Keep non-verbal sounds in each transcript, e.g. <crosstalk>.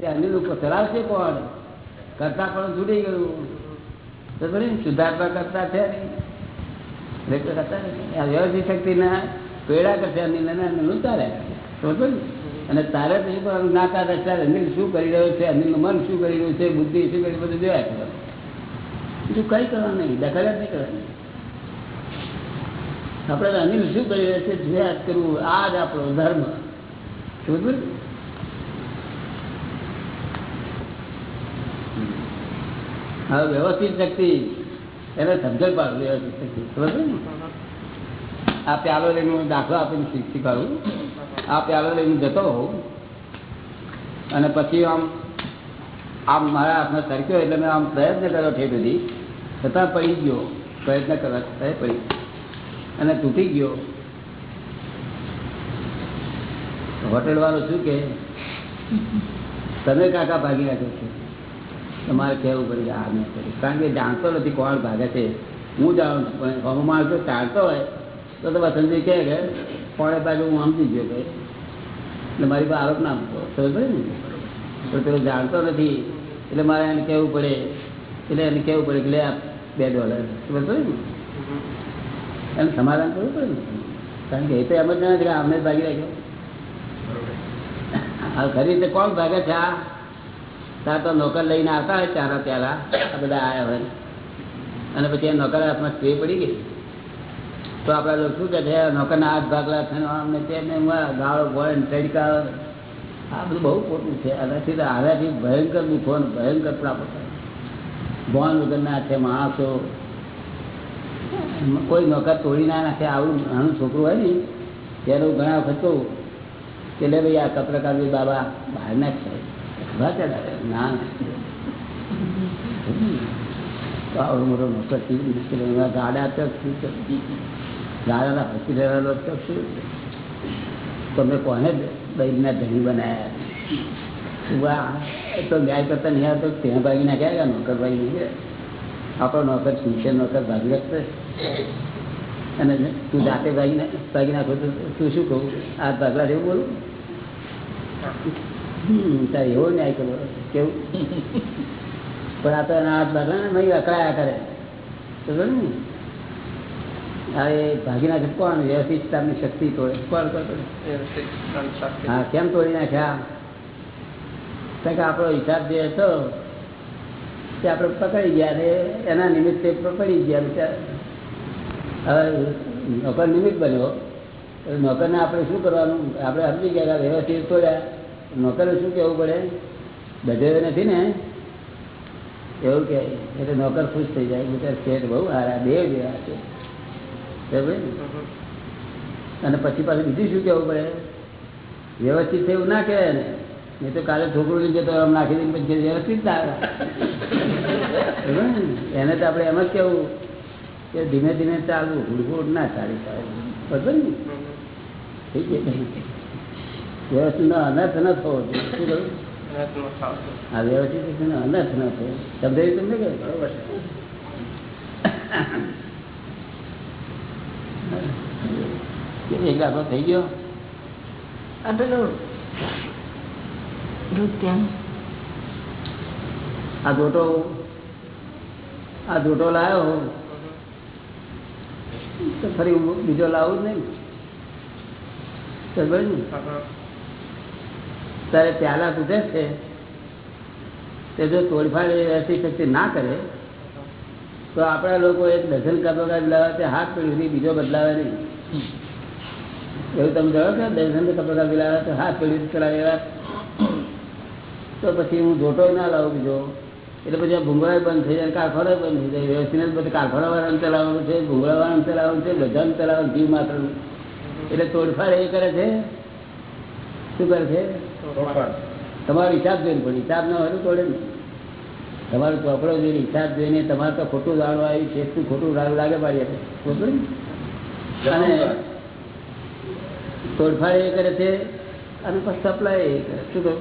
તે અન્ય ચલાવશે કોણ? કરતા પણ છૂટી ગયું. તો ખરી ને? કરતા છે વ્યવસ્થિત શક્તિના પેડા કરશે ચાલે બરોબર અને તારે તો શું ના નાકા રસ્તા અનિલ શું કરી રહ્યો છે? અનિલનું મન શું કરી રહ્યું છે? બુદ્ધિ શું કરી બધું જોયા કરો. બીજું કઈ કરવાનું નહીં. દખલ જ નહીં કરવાની. આપણે અનિલ શું કરી રહ્યા છે? જોયા કરવું આ જ આપણો ધર્મ. બરોબર ને? હવે વ્યવસ્થિત શક્તિ એને સમજણ પાડું, વ્યવસ્થિત શક્તિ. ને? આ પ્યાલો લઈને હું દાખલો આપીને શીખ- શીખવાડું. આ પ્યાલો લઈને જતો હોઉં. અને પછી આમ આમ મારા હાથમાં સરક્યો એટલે મેં આમ પ્રયત્ન કર્યો ઠેર સુધી. છતાં પડી ગયો. પ્રયત્ન કરવા છતાં પડી. અને તૂટી ગયો. હોટેલ વાળો શું કે તમે કાકા ભાગી રાખ્યો છે? તમારે કહેવું પડે કે આ નહીં કર્યું કારણ કે જાણતો નથી કોણ ભાગે છે? હું જાણું છું. પણ હમણાં માણસો જો જાણતો હોય તો તો વસંતજી કહે કે કોણે ભાગે હું સમજી ગયો કે એટલે મારી પાસે આરોપ ના સમજ પડે ને? તો પેલો જાણતો નથી એટલે મારે એને કહેવું પડે એટલે એને કહેવું પડે કે લે આ બે ડોલર ખબર પડે ને? એને સમાધાન કરવું પડે ને? કારણ કે એ તો એમ જ નથી જ ભાગી રાખ્યો. ખરી રીતે કોણ ભાગે છે આ? ત્યાં તો નોકર લઈને આવતા હોય ચારા પ્યાલા આ બધા આવ્યા હોય. અને પછી એ નોકર હાથમાં સ્ત્રી પડી ગઈ. તો આપણા લોકો શું કે છે, નોકરના હાથ ભાગલા છે ને આમ ને તેમ ને એમાં ગાળો ભળે તડકા આ બધું બહુ ખોટું છે. આનાથી તો આનાથી ભયંકર દુઃખો ભયંકર પ્રાપ્ત થાય. ભણ વગરના છે માણસો, કોઈ નોકર તોડી ના નાખે આવું નાનું છોકરું હોય ને ત્યારે ઘણા વખત કહું કે લે ભાઈ આ પત્રકાર ભાઈ બાબા બહારના છે. ખબર છે ને? ના ના. તો આવડો મોટો નોકર કેવી મુશ્કેલ એવા ગાડા તો શું છે ગાડાના હોસ્પિટલ તો શું છે? તમે કોને દહીંના ધણી બનાયા વાહ એ તો ન્યાય કરતા નહીં આવતો ત્યાં ભાગી નાખ્યા કે નોકર ભાગી નહીં ગયા. આપણો નોકર સિંચર નોકર ભાગી રાખશે અને તું જાતે ભાગી ના ભાગી નાખો તો તું શું કહું આ ભાગલા જેવું બોલું હમ, તારે એવો ન્યાય કરો કેવું? પણ આ તો એના હાથ ભાગલા ને નહીં અકળાયા કરે. તો ને? એ ભાગી નાખે કોણ વ્યવસ્થિત તમને શક્તિ તોડે. કોણ હા કેમ તોડી નાખ્યા? કારણ કે આપણો હિસાબ જે હતો તે આપણે પકડી ગયા ને એના નિમિત્તે પકડી ગયા હવે નોકર નિમિત્ત બન્યો. નોકરને આપણે શું કરવાનું? આપણે સમજી ગયા વ્યવસ્થિત તોડ્યા. નોકરે શું કેવું પડે? બધે નથી ને? એવું કે એટલે નોકર ખુશ થઈ જાય બધા શેઠ બહુ સારા દેવ જેવા છે? અને પછી પાછું બીજું શું કેવું પડે? વ્યવસ્થિત થયું ના કહેવાય ને નહીં તો કાલે છોકરું લઈ જતો આમ નાખી દઈને પછી વ્યવસ્થિત ના આવે? એને તો આપણે એમ જ કેવું કે ધીમે ધીમે ચાલવું હુડફુડ ના ચાલી ચાલે બરાબર ને? થઈ ગયું વ્યવસ્થિત અનર્થ ન થવો જોઈએ. આ વ્યવસ્થિત અનર્થ ન થયો સમજાયું તમને કે બરોબર એક દાખલો થઈ ગયો? આ પેલું આ જોટો આ જોટો લાવ્યો તો ફરી બીજો લાવું જ નહીં. ને ત્યારે પ્યાલા તૂટે છે. તે જો તોડફાડ વ્યવસ્થિત શક્તિ ના કરે, તો આપણા લોકો એક ડઝન કપડા બદલાવે તે હાથ પેઢી બીજો બદલાવે નહીં. એવું તમે જાણો છો? ડઝન કપડા બદલાવે તો હાથ પેઢી ચલાવેલા તો પછી હું જોટો ના લાવું બીજો. એટલે પછી આ ભૂંગળા બંધ થઈ જાય કારખાના બંધ થઈ જાય. વ્યવસ્થિત બધું કારખાના વાળાને ચલાવવાનું છે ભૂંગળા વાળાને ચલાવવાનું છે, બધાને ચલાવવાનું, જીવ માત્ર એટલે તોડફાડ એ કરે છે? શું કરે છે? તમારો હિસાબ જોઈને પણ હિસાબ ના હોય તોડે ને. તમારો ચોપડો જોઈને હિસાબ જોઈને તમારે તો ખોટું જાણવા આવ્યું છે શું ખોટું રાગ લાગે પાડી અને તોડફાડ એ કરે છે અને પછી સપ્લાય એ કરે. શું કહું?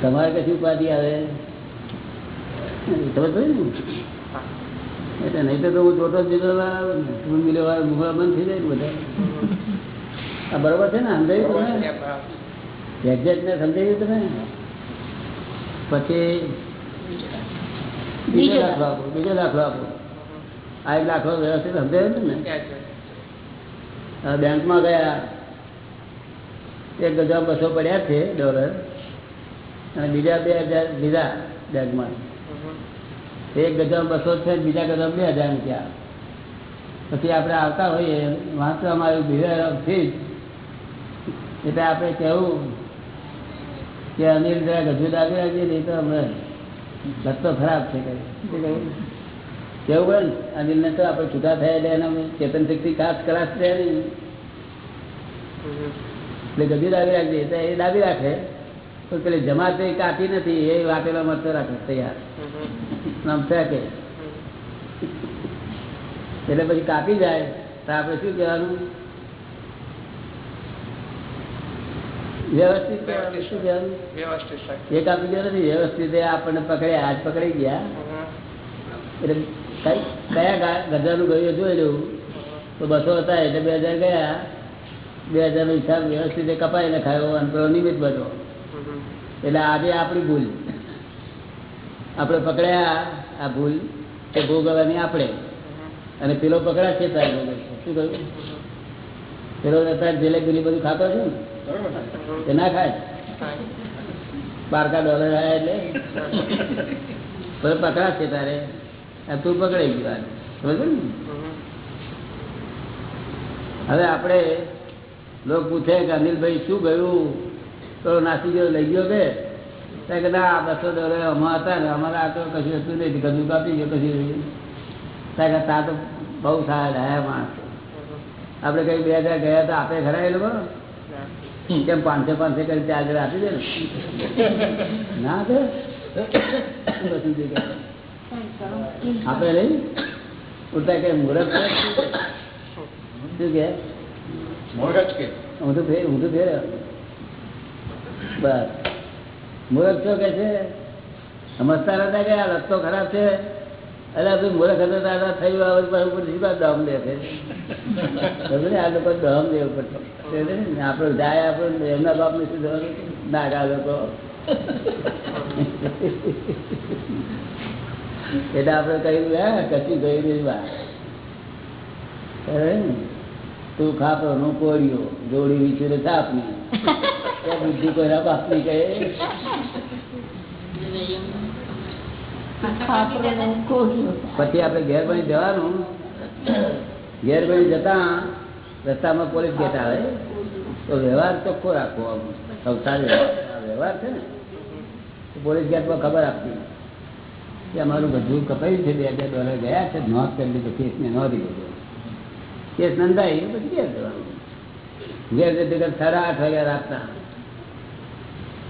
તમારે કશું ઉપાધિ આવે? ખબર પડી ને? એટલે નહીં તો હું જોટો જીતો મિલો મુગળા બંધ થઈ જાય ને બધા. આ બરોબર છે ને? સમજાયું તમે એક્ઝેક્ટ ને સમજાયું તમે પછી બીજો દાખલો આપો બીજો દાખલો આપો. આ એક દાખલો વ્યવસ્થિત સમજાયું ને બેંકમાં ગયા એક હજાર બસો પડ્યા છે ડોલર. અને બીજા બે હજાર લીધા બેંકમાં. એક ગજામાં બસો છે બીજા ગજામાં બે હજાર રૂપિયા. પછી આપણે આવતા હોઈએ વાંચવામાં આવ્યું બીજા ફીજ એટલે આપણે કહેવું કે અનિલ જરા ગજુ દાબી રાખજે નહીં તો અમે રસ્તો ખરાબ છે? કેવું ને અનિલને તો આપણે છૂટા થયા એટલે એને ચેતન શક્તિ કાચ કરાશ છે નહીં. એટલે ગજુ દાબી રાખજે એ દાબી રાખે. તો પેલી જમાત એ કાપી નથી એ વાટેલા મરતો રાખે તૈયાર. નામ ફેંકે એટલે પછી કાપી જાય. તો આપણે શું કહેવાનું? વ્યવસ્થિત કહેવાનું? વ્યવસ્થિત ગયો નથી વ્યવસ્થિત આપણને પકડ્યા આજ પકડી ગયા. એટલે કઈ કયા ગા- ગધાનું ગયું જોઈ તો બસો હતા એટલે બે હજાર ગયા. બે હજાર નો હિસાબ વ્યવસ્થિત કપાઈ નખાયો અને પેલો નિમિત્ત બધો. એટલે આજે આપણી ભૂલ. આપણે પકડ્યા આ ભૂલ એ ભોગવવાની આપણે. અને પેલો પકડા છે તારે શું કહ્યું? પેલો અત્યારે જેલે પેલી બધું ખાતો છે ને? તે ના ખાય? બારકા ડોલર આવ્યા એટલે? પકડાશે તારે. તું પકડાઈ ગયું આને. ને? હવે આપણે લોકો પૂછે કે અનિલભાઈ શું ગયું? તો નાસી ગયો લઈ ગયો કે? કે ના બસો ડોલર અમારા હતા ને અમારે આ તો કશું હતું નહીં. ગજુ કાપી ગયો, કશું ત્યાં કે તા તો બહુ સારા ડાયા માણસ. આપણે કઈ બે હજાર ગયા તો આપે ખરા એ લોકો? કેમ પાંચસો પાંચસો કરી ચાર હજાર આપી દે ને શું કશું દે કે? મુહૂર્ત શું કે? હું તો ફેર હું તો ફેર. બસ. મૂર્ખ છો કે છે. સમજતા નતા કે આ રસ્તો ખરાબ છે. અરે ભાઈ મૂર્ખ હતો થયું આવે પર ઉપર સીધા દમ દે છે? ને? આ લોકો દહમ દેવું પડશે આપડે જાય આપણે એમના બાપ ને શું? નાગા લોકો. એટલે આપડે કહ્યું હા કશું કહ્યું નહીં બા તું ખાપો નું કોળિયો જોડી વિચુરે ત્યાં બુદ્ધિ કોઈના બાપની કહે? પછી આપણે ઘેર બની જવાનું. ઘેર બની જતા રસ્તામાં પોલીસ ગેટ આવે તો વ્યવહાર ચોખ્ખો રાખવો આમ સંસારી આ વ્યવહાર છે ને તો પોલીસ ગેટમાં ખબર આપતી કે અમારું બધું કપાયું છે બે હજાર ડોલર ગયા છે નોંધ કરી લીધો કેસને નોંધી લીધો. કેસ નોંધાઈ પછી ઘેર જવાનું. ઘેર જતી વખત સાડા આઠ વાગ્યા રાતના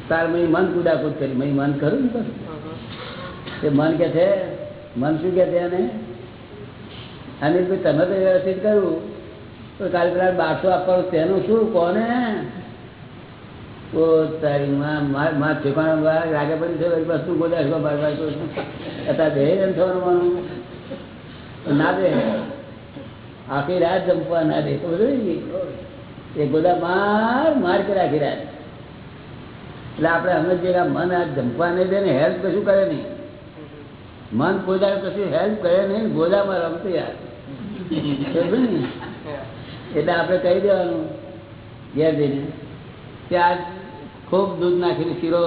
તાર મેં મન કુદાકુદ કરી મેં મન કરું ને બસ તે મન કે છે મન શું કે છે એને? અને ભાઈ તમે તો વ્યવસ્થિત કર્યું, તો કાલે પેલા બારસો આપવાનું તેનું શું, કોને? તારી માં ઠેકાણા લાગે પડી છે શું વસ્તુ છો, બાર બાર અત્યારે દે એમ થવાનું ના દે આખી રાત જમવા ના દે. એ બધા માર માર કે રાખી રાત. એટલે આપણે હમણાં જે મન આ જમવા નહીં દે ને હેલ્પ કશું કરે નહીં. મન ગોદા કશું હેલ્પ કરે નહીં ગોદામાં રમતું યાર એટલે આપણે કહી દેવાનું ઘેર જઈને કે આજ ખૂબ દૂધ નાખીને શીરો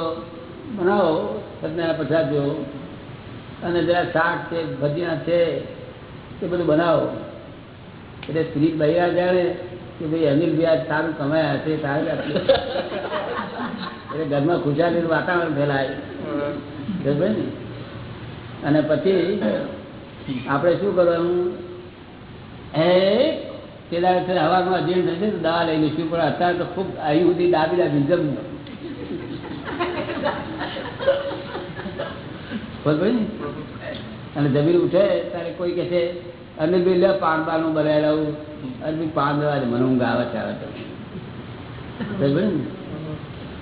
બનાવો સત્યના પ્રસાદ અને જરા શાક છે ભજીયા છે એ બધું બનાવો. એટલે સ્ત્રી બૈરા જાણે કે ભાઈ અનિલ આજ સારું કમાયા હશે સારું એટલે ઘરમાં ખુશાલીનું વાતાવરણ ફેલાય. ને? અને પછી આપણે શું કરવાનું? એ પેલા હવામાં થશે તો દવા લઈ લઈશું પણ અત્યારે તો ખૂબ અહીં સુધી દાબી દાબી જમવું અને જમીન ઉઠે ત્યારે કોઈ કહે છે અનિલભાઈ લે પાન બાનું બનાવી લાવું. બી પાન દેવા મને ઊંઘ આવે છે, આવે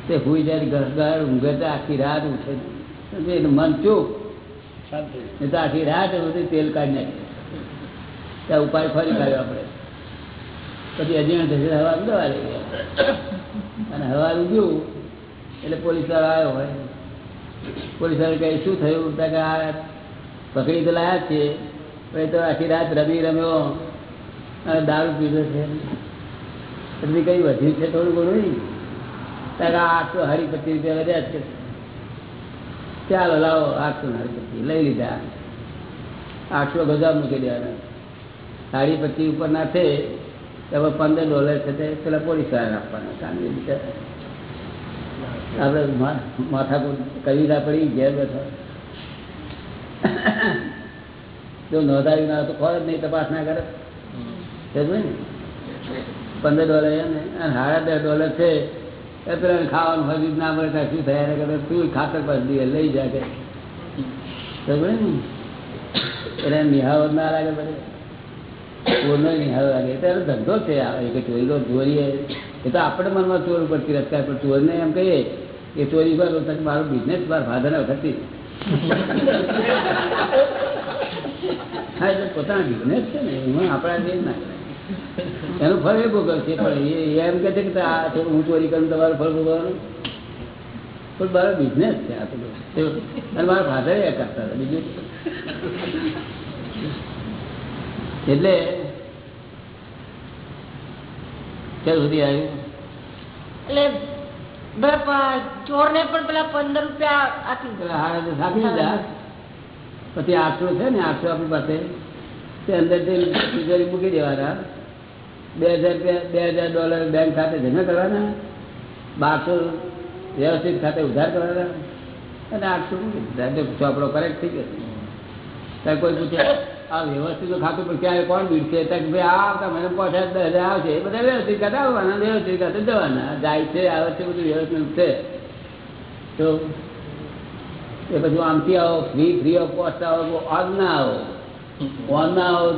તો હુઈ જાય ઘર ઘર ઊંઘે આખી રાત ઉઠે? એનું મન ચૂપ એ તો આખી રાત બધું તેલ કાઢી નાખે. ત્યાં ઉપાય ફરી કાઢ્યો આપણે. પછી અજીર્ણ થશે હવા દવા લઈ અને હવા ઉગ્યું એટલે પોલીસ વાળો આવ્યો હોય. પોલીસ વાળો કહે, શું થયું? કે, આ પકડી તો લાયા છે એ તો આખી રાત રમી રમ્યો. અને દારૂ પીધો છે. પછી કઈ વધ્યું છે? થોડું ઘણું નહીં. ત્યાં આ આઠસો હરી પચીસ રૂપિયા વધ્યા છે. ચાલો લાવો આઠસો ને લઈ લીધા. આઠસો ગજા મૂકી દેવાના. સાડી પચીસ ઉપર ના તો હવે પંદર ડોલર છે તે પેલા પોલીસવાળા આપવાના કાંદી આપણે માથા પર કવિ ના પડી ઘેર બેઠા. જો નોંધાવી ના તો ખોર જ નહીં તપાસ ના કરે. ને? પંદર ડોલર એમ ને. અને સાડા દસ ડોલર છે. ખાવાનું હજી ના મળે ત્યાં શું થયા કરતા તું ખાતર પર લઈ જાય કે. એટલે ચોરનો ધંધો છે કે ચોરી તો ચોરીએ. એ તો આપણે મનમાં ચોર ઉપર તિરસ્કાર પણ ચોરને એમ કહીએ. કે ચોરી મારો બિઝનેસ મારા ફાધર વખતથી હા એટલે પોતાના બિઝનેસ છે ને. એમાં આપણા જે ના. એનું ફળ એ ભોગવશે પણ એ એમ કે છે કે આ હું ચોરી કરું તમારું ફળ ભોગવવાનું? પણ મારો બિઝનેસ છે આ તો અને મારા ફાધર એ કરતા હતા બીજું એટલે ક્યાં સુધી આવ્યું? એટલે ચોર ને પણ પેલા પંદર રૂપિયા આપી. પેલા હારા દીધા પછી આઠસો છે ને આઠસો આપણી પાસે. તે અંદર મૂકી દેવાના. બે હજાર બે હજાર ડોલર બેંક ખાતે જમા કરવાના, બારસો વ્યવસ્થિત ખાતે ઉધાર કરવાના. અને આઠસો ચોપડો કરેક્ટ થઈ ગયો. ત્યાં કોઈ પૂછે, આ વ્યવસ્થિત ખાતું, પણ ક્યારે કોણ બીડશે ત્યાં ભાઈ, આ આવતા મને હજાર, દસ હજાર આવશે. એ બધા વ્યવસ્થિત ખાતે આવવાના, વ્યવસ્થિત ખાતે જવાના. જાય છે, આવે છે, બધું વ્યવસ્થિત છે. તો એ પછી આમથી આવો ફ્રી ફ્રી ઓફ કોસ્ટ આવો આજ ના આવો. ઓન ના આવો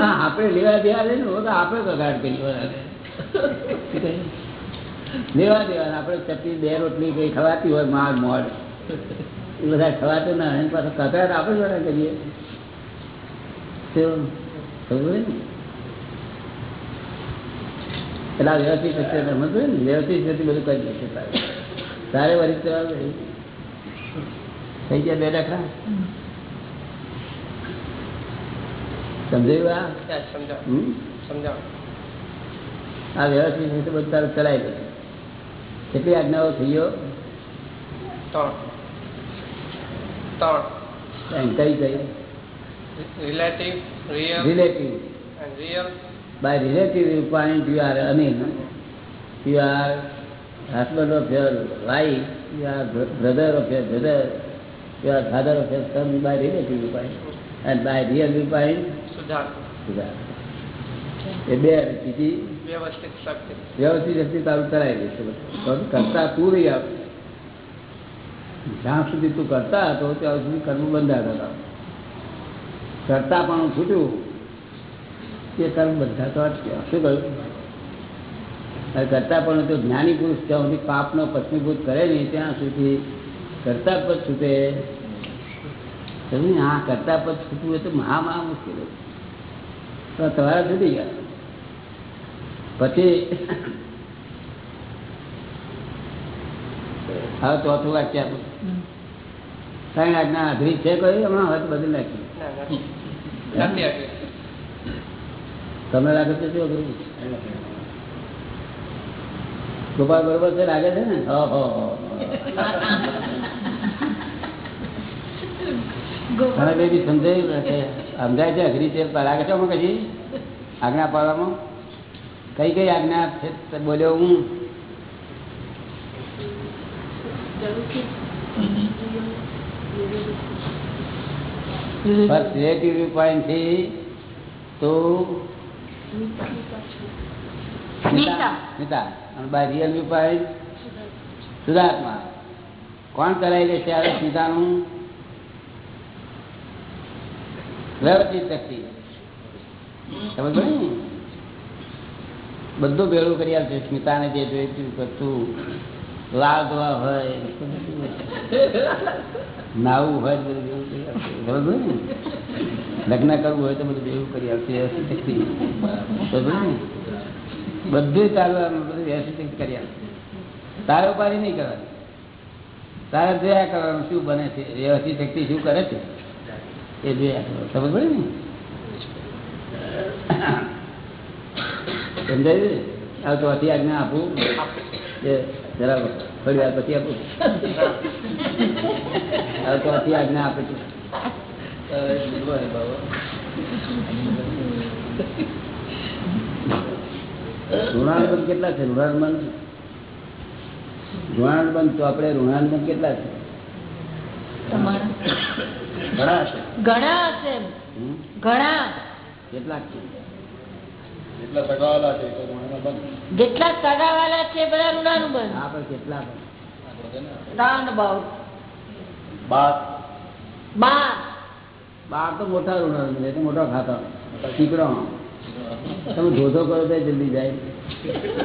આપણે લેવા દેવા ને, તો આપણે બગાડ કરી લેવા દેવા આપણે ચટણી બે રોટલી કઈ ખવાતી હોય માળ મોડ એ બધા ખવાતું ના પાસે કકડાટ આપણે જ કરીએ. ખબર ને. એટલે આ વ્યવસ્થિત શક્તિ હોય ને વ્યવસ્થિત શક્તિ બધું કરી લેશે તારે વરિષ્ઠ થઈ ગયા બે દાખલા? સમજાયું આ? સમજાવ. આ વ્યવસ્થિત રીતે બધું તારું ચલાવી દે. કેટલી આજ્ઞાઓ થઈ ગયો? ત્રણ. કઈ કઈ? Relative real. Relative. Real. By relative viewpoint you are Anil. You are husband of your wife, you are br- brother of your brother, you are father of your son by relative viewpoint. And by real viewpoint, સુધાર સુધા. એ બે બીજી વ્યવસ્થિત શક્તિ વ્યવસ્થિત શક્તિ તારું કરાવી બધું. તો કરતા તું રહી આપ જ્યાં સુધી તું કરતા હતો ત્યાં સુધી કર્મ બંધાતા હતા કરતા પણ છૂટ્યું એ કર્મ બધા તો અટક્યા શું કહ્યું? કરતા પણ તો જ્ઞાની પુરુષ ત્યાં સુધી પાપનો પશ્મીભૂત કરે નહીં, ત્યાં સુધી કરતા પદ છૂટે? આ કરતા પદ છૂટવું એ તો મહા મહા મુશ્કેલ. તો તમારા છૂટી ગયા. પછી હવે ચોથું વાક્ય આપું. ત્રણ આજ્ઞા અઘરી છે કોઈ? હમણાં હવે બધું બદલી નાખી ના નથી નથી આગળ તમે લાગે છે શું અઘરું? ગોપાલ બરોબર છે લાગે છે ને. મને બેબી સમજાયું સમજાય છે અઘરી છે લાગે છે હું હજી આજ્ઞા પાડવામાં? કઈ કઈ આજ્ઞા છે બોલ્યો હું? ફર્સ્ટ રિલેટિવ વ્યૂ પોઈન્ટથી તો સુધાર્થમાં. કોણ કરાવી દેશે આ સ્મિતાનું વ્યવસ્થિત શક્તિ. બધું ભેળું કરી આપશે સ્મિતાને જે જોઈતું બધું લાલ ધોવા હોય. નાવું હોય બધું ને? લગ્ન કરવું હોય તો બધું એવું કરી આવશે બધું ચાલવાનું બધું કરી આવશે. તારે ઉપાધિ નહીં કરવાની. તારે જોયા કરવાનું શું બને છે વ્યવસ્થિત શક્તિ શું કરે છે? એ જોયા ખબર પડે ને? સમજાયું? હવે તો અતિ આજ્ઞા આપું. એ જરા થોડી વાર પછી આપું. હવે તો અતિ આજ્ઞા આપે છે. ઋણાનુબંધ કેટલા છે? ઋણાનુબંધ? ઋણાનુબંધ તો આપણે ઋણાનુબંધ કેટલા છે? ઘણા છે. ઘણા હશે ઘણા. કેટલાક છે? જેટલા સગાવાલા છે તો એના બંધ જેટલા સગાવાલા છે બધા ઋણાનું બંધ હા પણ કેટલા રાઉન્ડ અબાઉટ બાર. બાર. બાર તો મોટા ઋણાનુબંધ એટલે મોટા ખાતા. ચીકડો તમે ધોધો કરો તો જલ્દી જાય.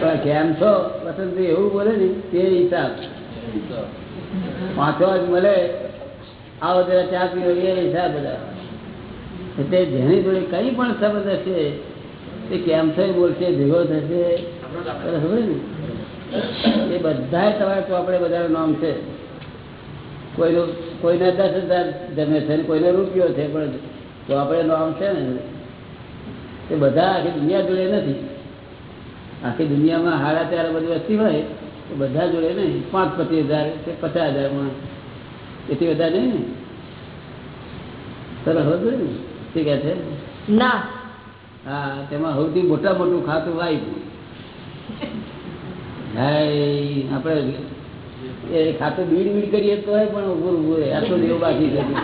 પણ કેમ છો? વસંત એવું બોલે ને, તે હિસાબ. પાંચો વાગ મળે, આવો જરા ચા પીવો, એ હિસાબ બધા. એટલે જેની જોડે કઈ પણ શબ્દ હશે તે કેમ થઈ બોલશે, ભેગો થશે. ખબર ને? એ બધા તમારે ચોપડે બધા નામ છે. કોઈનું કોઈને દસ હજાર જમે છે કોઈને રૂપિયો છે પણ તો આપણે નામ છે ને એ બધા આખી દુનિયા જોડે નથી. આખી દુનિયામાં હાડા ત્યારે બધી વસ્તી હોય તો બધા જોડે નહીં. પાંચ પચીસ હજાર કે પચાસ હજારમાં એથી બધા નહીં ને. સરસ હોતું ને. શું કહે છે? ના. હા તેમાં સૌથી મોટા મોટું ખાતું વાઈફ <laughs> આપણે એ ખાતું બીડ બીડ કરીએ તો પણ ઉભું ઉભું રહે આટલું દેવ બાકી પછી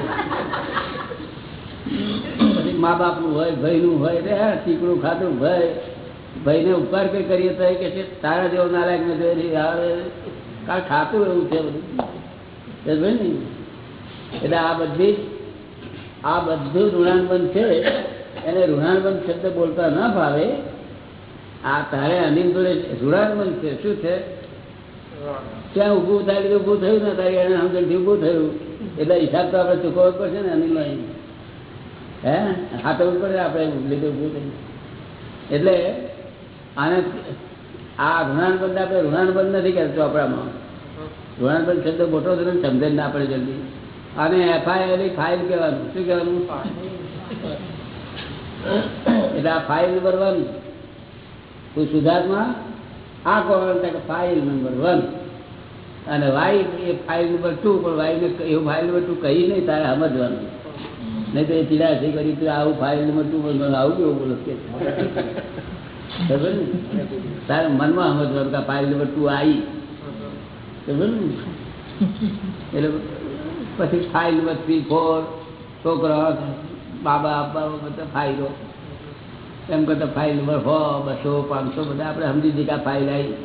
મા બાપનું હોય, ભાઈનું હોય રે હા, ચીકણું ખાતું ભાઈ, ભાઈને ઉપકાર કઈ કરીએ તો કે છે, તારા જેવો નાલાયક ને જોઈ આવે કારણ ખાતું એવું છે બધું. ને. એટલે આ બધી, આ બધું ઋણાનુબંધ છે, એને ઋણાનુબંધ શબ્દ બોલતા ના ભાવે. આ તારે અનિલ જોડે ઋણાનુબંધ છે. શું છે? ત્યાં ઊભું થાય તો ઊભું થયું ને તારી એને સમજણથી ઊભું થયું. એટલે હિસાબ તો આપણે ચૂકવવો પડશે ને અનિલ હે? હાથવું પડે આપણે લીધું ઊભું થયું એટલે આને આ ઋણાનુબંધ આપણે ઋણાનુબંધ નથી કરતો ચોપડામાં. ઋણાનુબંધ શબ્દ મોટો છે ને સમજણ ના પડે જલ્દી. અને એફઆઈઆર ફાઇલ કહેવાનું. શું કહેવાનું? એટલે આ ફાઇલ ભરવાનું સુધાર્થમાં આ કોણ ફાઇલ નંબર વન અને વાઈ એ ફાઇલ નંબર ટુ પણ વાઈને એવું ફાઇલ નંબર ટુ કહી નહીં, તારે સમજવાનું. નહીં તો એ ચીડાશી કરી તું, આવું ફાઇલ નંબર ટુ આવું કેવું બોલો કે. તારે મનમાં સમજવાનું કે ફાઇલ નંબર ટુ આવી એટલે પછી ફાઇલ નંબર થ્રી ફોર છોકરા, બાબા આપવા બધા ફાઇલો એમ કરતા ફાઇલ નંબર હો, બસો, પાંચસો, બધા આપણે સમજી દીધા ફાઇલ આવી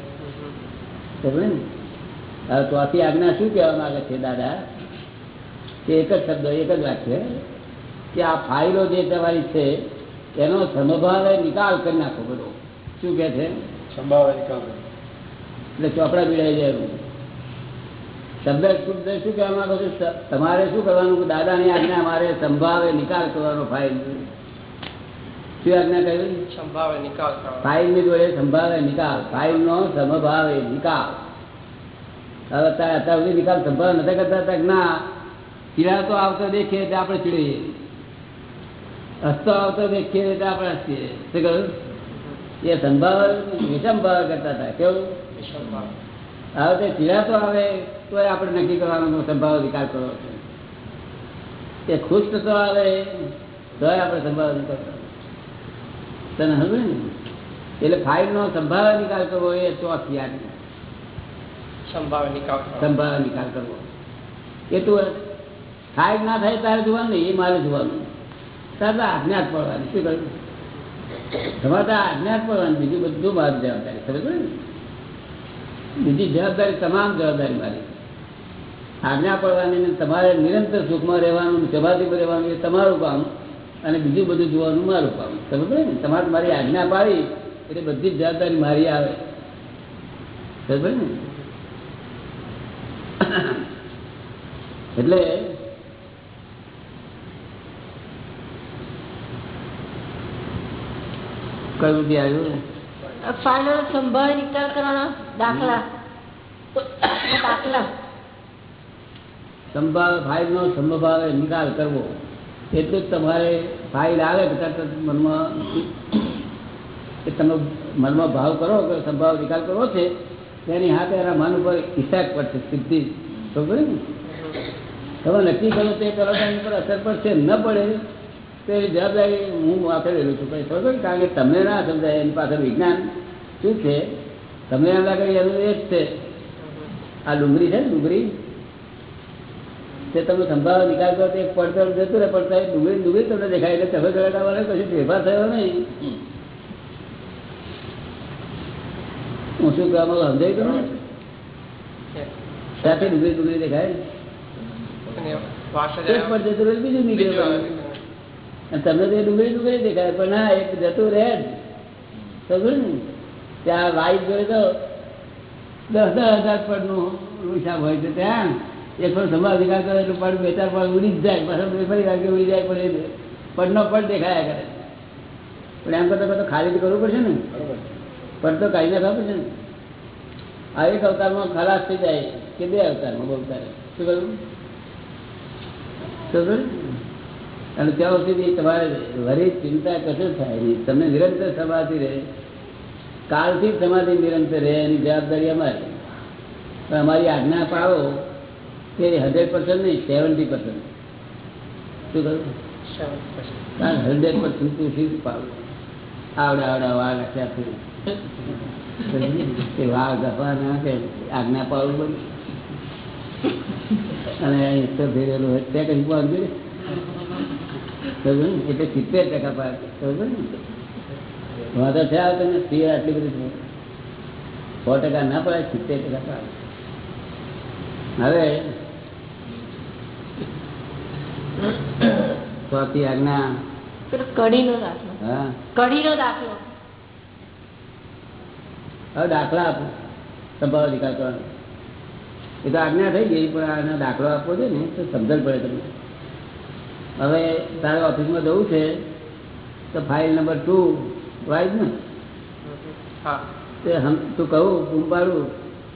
ખબર ને હવે તો આથી આજ્ઞા શું કહેવા માંગે છે દાદા? કે એક જ શબ્દ એક જ વાક્ય કે આ ફાઇલો જે તમારી છે એનો સમભાવે નિકાલ કરી નાખો બધો. શું કે છે? સંભાવે નિકાલ એટલે ચોપડા પીડાઈ જાય શબ્દ શુદ્ધ શું કહેવા માંગો છો? તમારે શું કરવાનું કે દાદાની આજ્ઞા મારે સંભાવે નિકાલ કરવાનો ફાઇલ શું આજ્ઞા કહ્યું સંભાવે નિકાલ કરવાનો. ફાઇલની જોડે સંભાવે નિકાલ. ફાઇલ નો સમભાવે નિકાલ. હવે અત્યારે સુધી નિકાલ સંભાળ નથી કરતા હતા ના ચીડા તો આવતો દેખીએ એટલે આપણે ચીડીએ. હસતો આવતો દેખીએ એટલે આપણે હસીએ શું કહ્યું? એ સંભાવ વિષમભાવ કરતા હતા. કેવું? હવે તે ચીડાતો આવે તો આપણે નક્કી કરવાનો સંભાવ વિકાર કરવો છે. તે ખુશ થતો આવે તો આપણે સંભાવ કરવો તને હવે ને? એટલે ફાઇલ નો સંભાવ નિકાલ કરવો એ ચોથી આજ્ઞા સંભાવે નિકાલ કરવો. એ તું થાય ના થાય તારે જોવાનું એ મારે જોવાનું તારે તો આજ્ઞા જ પડવાની, શું કહ્યું? તમારે તો આજ્ઞા જ પડવાની, બીજું બધું મારી જવાબદારી સમજ ને? બીજી જવાબદારી તમામ જવાબદારી મારી. આજ્ઞા પડવાની ને તમારે નિરંતર સુખમાં રહેવાનું, સમાધિમાં રહેવાનું, એ તમારું કામ. અને બીજું બધું જોવાનું મારું કામ. સમજ ને? તમારે મારી આજ્ઞા પાડી, એટલે બધી જ જવાબદારી મારી આવે. સમજ ને? એટલે કયું બુદ્ધિ આવ્યું ફાઇનલ સંભાળ નિકાલ કરવાના દાખલા. દાખલા. સંભાવ ફાઇલનો સંભાવે નિકાલ કરવો. એટલું જ તમારે ફાઇલ આવે તરત મનમાં કે તમે મનમાં ભાવ કરો કે સંભાવ નિકાલ કરવો છે તેની હાથે એના મન ઉપર ઇફેક્ટ પડશે સીધી. ખબર ને? તમે નક્કી કરો તે કરો એની પર અસર પડશે ન પડે. તો એની જવાબદારી હું વાપરેલું છું. કઈ ખબર કારણ કે તમને ના સમજાય એની પાછળ વિજ્ઞાન શું છે? તમને એમ લાગે એનું એ જ છે. આ ડુંગળી છે ને ડુંગળી? તે તમે સંભાવ નિકાલ કરો તો એક પડતર જતું રહે પડતા ડુંગળી ડુંગળી તમને દેખાય એટલે તમે ગળા વાળા કશું ફેરફાર થયો નહીં. હું શું કહેવા સમજાય તમે સાથે ડુંગળી ડુંગળી દેખાય? એક પડ જતું રહે બીજું બીજું અને તમને તો ડુંગળી ડુંગળી દેખાય પણ ના એક જતું રહે જ. સમજ્યું ને? ત્યાં વાઈફ જોડે તો દસ દસ હજાર પડનું હિસાબ હોય છે ત્યાં. એક પણ સંભાળ કરે એટલે પડ બે ચાર પડ ઉડી જ જાય પાછળ ફરી વાગે ઉડી જાય પણ એ પડનો પડ દેખાયા કરે. પણ એમ કરતા કરતા ખાલી કરવું પડશે ને? બરોબર. પડ તો કાઢી નાખવા પડશે ને? આ એક અવતારમાં ખલાસ થઈ જાય કે બે અવતારમાં બહુ અવતારે શું કરવું? અને ત્યાં સુધી તમારે વરી ચિંતા કશે થાય નહીં. તમને નિરંતર સમાધિ રહે. કાલથી જ સમાધિ નિરંતર રહે એની જવાબદારી અમારી. પણ અમારી આજ્ઞા પાડો તે હંડ્રેડ પર્સન્ટ નહીં સેવન્ટી પર્સન્ટ શું કરું હંડ્રેડ પર્સન્ટ શીખ પાડો આવડા આવડા વાળ <laughs> એ વાળ ગપા ના કે આજ્ઞા પાડવું બધું અને તો ભેગેલું હોય ત્યાં પહોંચ્યું સમજ્યું એટલે સિત્તેર ટકા પાક. સમજ્યું ને? વાંધો તમે સ્ત્રી આટલી બધી છે. સો ટકા ના પડે સિત્તેર ટકા પાક. હવે સ્વાતી આજ્ઞા. પેલો દાખલો. હા. કઢીનો દાખલો. હવે દાખલા આપો. સંભાવ નિકાલ કરવાનો. એ તો આજ્ઞા થઈ ગઈ પણ આનો દાખલો આપવો છે ને તો સમજણ પડે તમને. હવે તારે ઓફિસમાં જવું છે તો ફાઇલ નંબર ટુ વાઈજ ને. તે હમ તું કહું બૂમ પાડું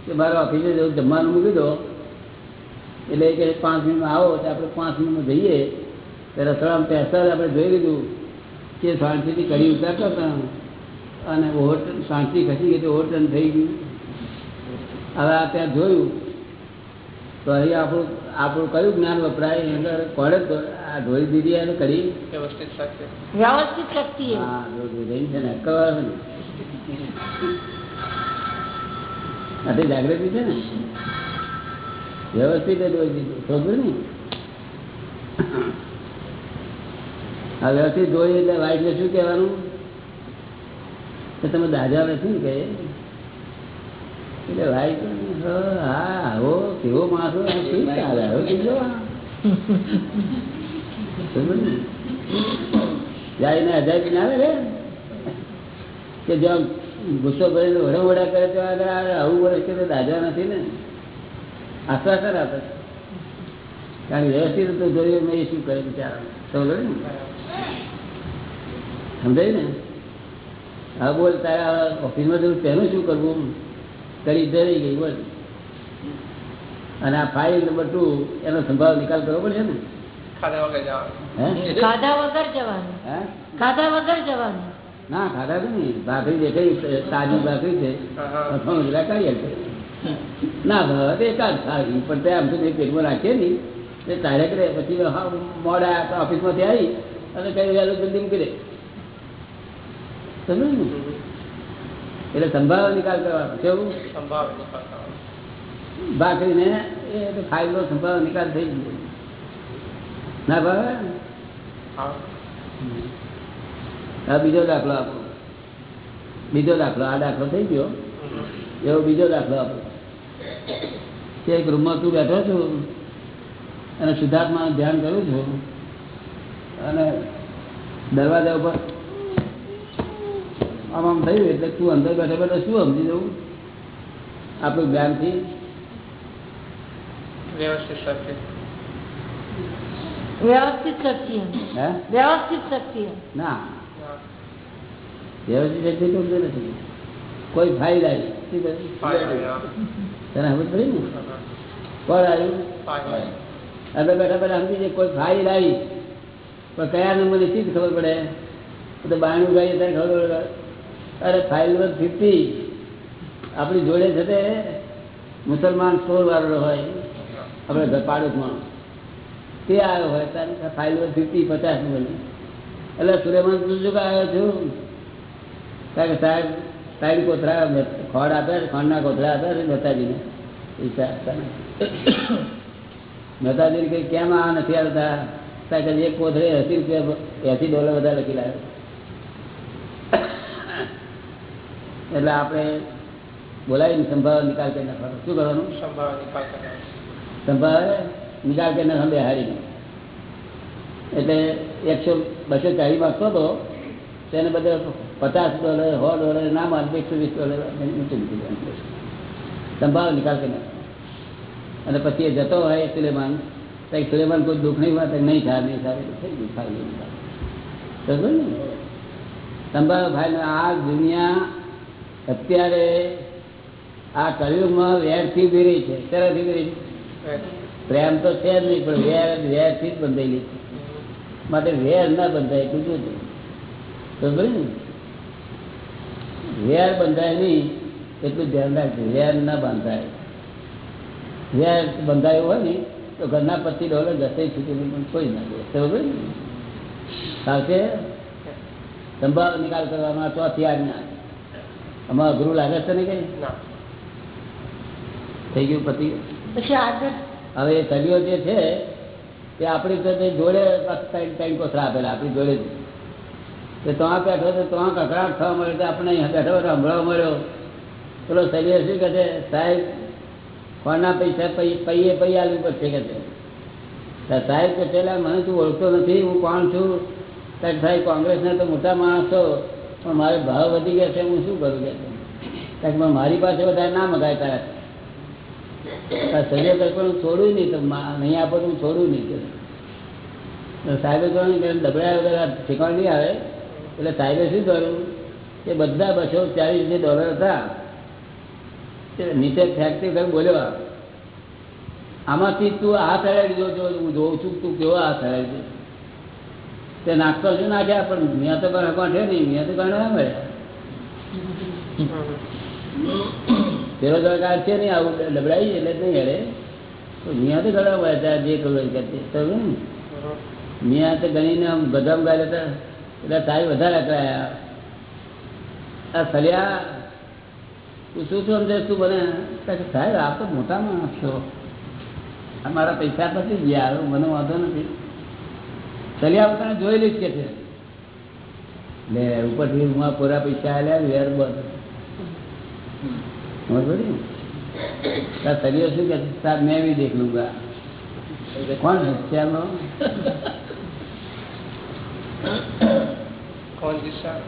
કે મારે ઓફિસે જવું જમવાનું મૂકી દો. એટલે કે પાંચ મિનિટમાં આવો તો આપણે પાંચ મિનિટમાં જઈએ. તો રસોડામાં પહેરતા જ આપણે જોઈ લીધું કે શાંતિથી કરી ઉતારતા હતા. અને ઓવર શાંતિ ખસી ગઈ તો ઓવરટર્ન થઈ ગયું. હવે આ ત્યાં જોયું તો અહીં આપણું આપણું કયું જ્ઞાન વપરાય? એની અંદર કોને આ ધોઈ દીધી એને કરી? વ્યવસ્થિત સાથે વ્યવસ્થિત શક્તિ હા છે ને જાગૃતિ છે ને? વ્યવસ્થિત ધોઈ દીધું. ને? આ વ્યવસ્થિત ધોઈ એટલે વાઇટને શું કહેવાનું? તમે દાજા નથી ને કહે. એટલે વાઈફ હા, આવો, કેવો માણસો શું ચાલે? હવે કીધો જાઈને અજાયબી ના આવે કે જ્યાં ગુસ્સો કરીને વડે વડા કરે તો આગળ આવું વર્ષ કે દાદા નથી ને. આશ્વાસન આપે. કારણ કે વ્યવસ્થિત તો જોયું મેં શું કરે બિચારા? સમજ ને? સમજાય ને? હા, બોલ, તારા ઓફિસમાં જવું તેનું શું કરવું? કરી ધરી ગઈ બોલ અને આ ફાઇલ નંબર ટુ એનો સંભાવ નિકાલ કરવો પડશે ને? ખાધા વગર જવાનું. ખાધા વગર જવાનું. ખાધા વગર જવાનું. ના ખાધા તો નહીં. ભાખરી દેખાઈ તાજી ભાખરી છે. ના ભાવ તો એકાદ ખાવી પણ તે આમ તો પેટમાં રાખીએ નહીં. તે તારે કરે પછી મોડા ઓફિસ ઓફિસમાંથી આવી અને કઈ વહેલું જલ્દી મૂકી દે. સમજ ને એટલે સંભાવ નિકાલ કરવાનો કેવું? સંભાવ નિકાલ એ તો ફાઇલનો સંભાવ નિકાલ થઈ ગયો. ના ભાવે? હા. આ બીજો દાખલો આપો. બીજો દાખલો આ દાખલો થઈ ગયો. એવો બીજો દાખલો આપો. કે એક રૂમમાં તું બેઠો છું અને શુદ્ધાત્માનું ધ્યાન કરું છું અને દરવાજા ઉપર આમ આમ થયું એટલે તું અંદર બેઠા બેઠા શું સમજી જવું? આપણું જ્ઞાનથી? વ્યવસ્થિત સાથે વ્યવસ્થિત શક્તિ. હે? વ્યવસ્થિત શક્તિ. ના. વ્યવસ્થિત શક્તિ તૂટતું નથી. કોઈ ફાઇલ આવી. તને સમજ પડી ને? કોણ આવ્યું? ફાઇલ બેઠા બેઠા સમજી જાય કોઈ ફાઇલ આવી. પણ કયા નંબરની ચીજ ખબર પડે? તો બાણું ગાઈએ ત્યારે ખબર પડે. અરે ફાઇલ નંબર ફિફ્ટી આપણી જોડે છે તે મુસલમાન સ્ટોર વાળો હોય, આપણે પાડોશમાં તે આવ્યો હોય ત્યારે ફાઇલ નંબર ફિફ્ટી પચાસ નંબરની એટલે સુરેમાન તું શું આવ્યો છું? કારણ કે સાહેબ સાહેબ કોથળા ખોડ આપ્યા ખોડના કોથળા આપ્યા છે મહેતાજીને પૈસા આપતા મહેતાજી કંઈ કેમ આ નથી આવતા? કારણ એક કોથળે એસી રૂપિયા, એસી ડોલર વધારે લખી લાવ્યો. એટલે આપણે બોલાવીને સંભાવ નિકાલ કરી નાખવાનો શું કરવાનું? નિકાલ. સંભાવે નિકાલ કરી નાખવાનું બેહાડીને એટલે એકસો બસો ચાલીસ માગતો હતો તેને બદલે પચાસ ડોલર સો ડોલર ના માન એકસો વીસ ડોલર ઊંચું મૂકી. સંભાવ નિકાલ કરી નાખવાનો અને પછી એ જતો હોય સુલેમાન તો સુલેમાન કોઈ દુઃખ નહીં વાત નહીં થાય નહીં થાય થઈ ગયું ખાઈ ગયું. ને? સંભાવ ભાઈ આ દુનિયા અત્યારે આ કલયુગમાં વેરથી રહી છે. શેનાથી ઊભી છે? પ્રેમ તો છે જ નહીં પણ વેર વેરથી જ બંધાયેલી છે. માટે વેર ના બંધાય એટલું જોજો સમજો ને? વેર બંધાય નહીં એટલું ધ્યાન રાખજો. વેર ના બંધાય. વેર બંધાયું હોય ને તો ઘરના પચીસ ડોલર જશે છૂટી પણ કોઈ ના દે સમજો ને? સાથે સંભાવ નિકાલ કરવાનો ચોથી આજ્ઞા આમાં અઘરું લાગે છે ને કઈ? થઈ ગયું પતિ? હવે એ સગીઓ જે છે તે આપણી જોડે ટાઈમ કોથરા આપેલા આપણી જોડે તે ત્યાં બેઠો તો ત્યાં કકડાટ થવા મળ્યો આપણે અહીંયા બેઠો હંભળવા મળ્યો. પેલો સગીઓ શું કહે છે? સાહેબ કોના પૈસા પૈયે પૈ આલવું પડશે કે છે? સાહેબ કે પેલા મને તું ઓળખતો નથી હું કોણ છું? સાહેબ કોંગ્રેસના તો મોટા માણસો પણ મારે ભાવ વધી ગયા છે, હું શું કરું કે? મારી પાસે વધારે ના મગાય તારા આ સર્વે કલ્પનું છોડું નહીં તો નહીં આપો તો હું છોડું નહીં સાહેબ સાહેબે કહ્યું કે દબડાયા વગર ઠેકાણ નહીં આવે. એટલે સાહેબે શું કર્યું? કે બધા બસો ચાલીસ જે ડોલર હતા, તે નીચે ફેંકતી વખત બોલ્યો, આમાંથી તું આ થયા જો હું જોઉં છું તું કેવો આ હલાવી દે તે નાખતો શું નાખ્યા પણ મેં તો પણ છે નહીં, મેં તો ઘણા મળ્યા. પેલો દરકાર છે નહીં, આવું ડબડાઈ એટલે જ નહીં હેડે. તો મિયા તો ઘણા મળ્યા હતા, જે કલર કરતી મિયા તો ગણીને આમ ગધામ ગાય હતા, એટલે તારી વધારે અકળાયા આ સલિયા પૂછું શું સમજે તું બને? તો સાહેબ આપ તો મોટા માણસ છો. મારા પૈસા પછી ગયા મને વાંધો નથી. સલિયા પોતાને જોયેલી જ કે છે. લે ઉપરથી હું પૂરા પૈસા આલ્યા વેર બંધ સરિયો શું કે સાહેબ મેં બી દેખ લુંગા કોણ હિસ્સાનો કોણ હિસ્સા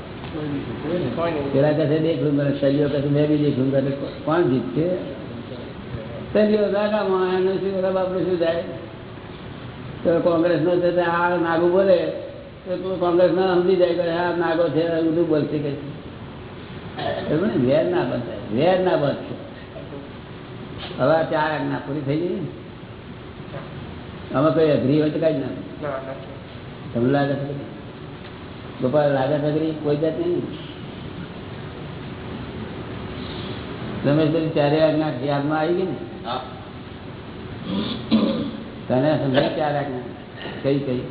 પેલા કહે દેખ લૂંગા સરિયો કહે મેં બી દેખ લૂંગા કોણ જીતશે? સલિયો દાદામાં એનું શું બાપનું શું થાય? કોંગ્રેસ નો છે આ નાગુ બોલે તો કોંગ્રેસ નો સમજી જાય કે આ નાગો છે બધું બોલશે કે વેર ના બનશે વેર ના બનશે હવે ચાર આજ્ઞા પૂરી થઈ ગઈ અમે કઈ અઘરી હોય તો કઈ ના તમને લાગે છે ગોપાલ લાગે છે અઘરી કોઈ જાત નહીં. રમેશ ભાઈ ચારે આજ્ઞા યાદમાં આવી ગઈ ને? તને સમજાય ચાર આજ્ઞા કઈ કઈ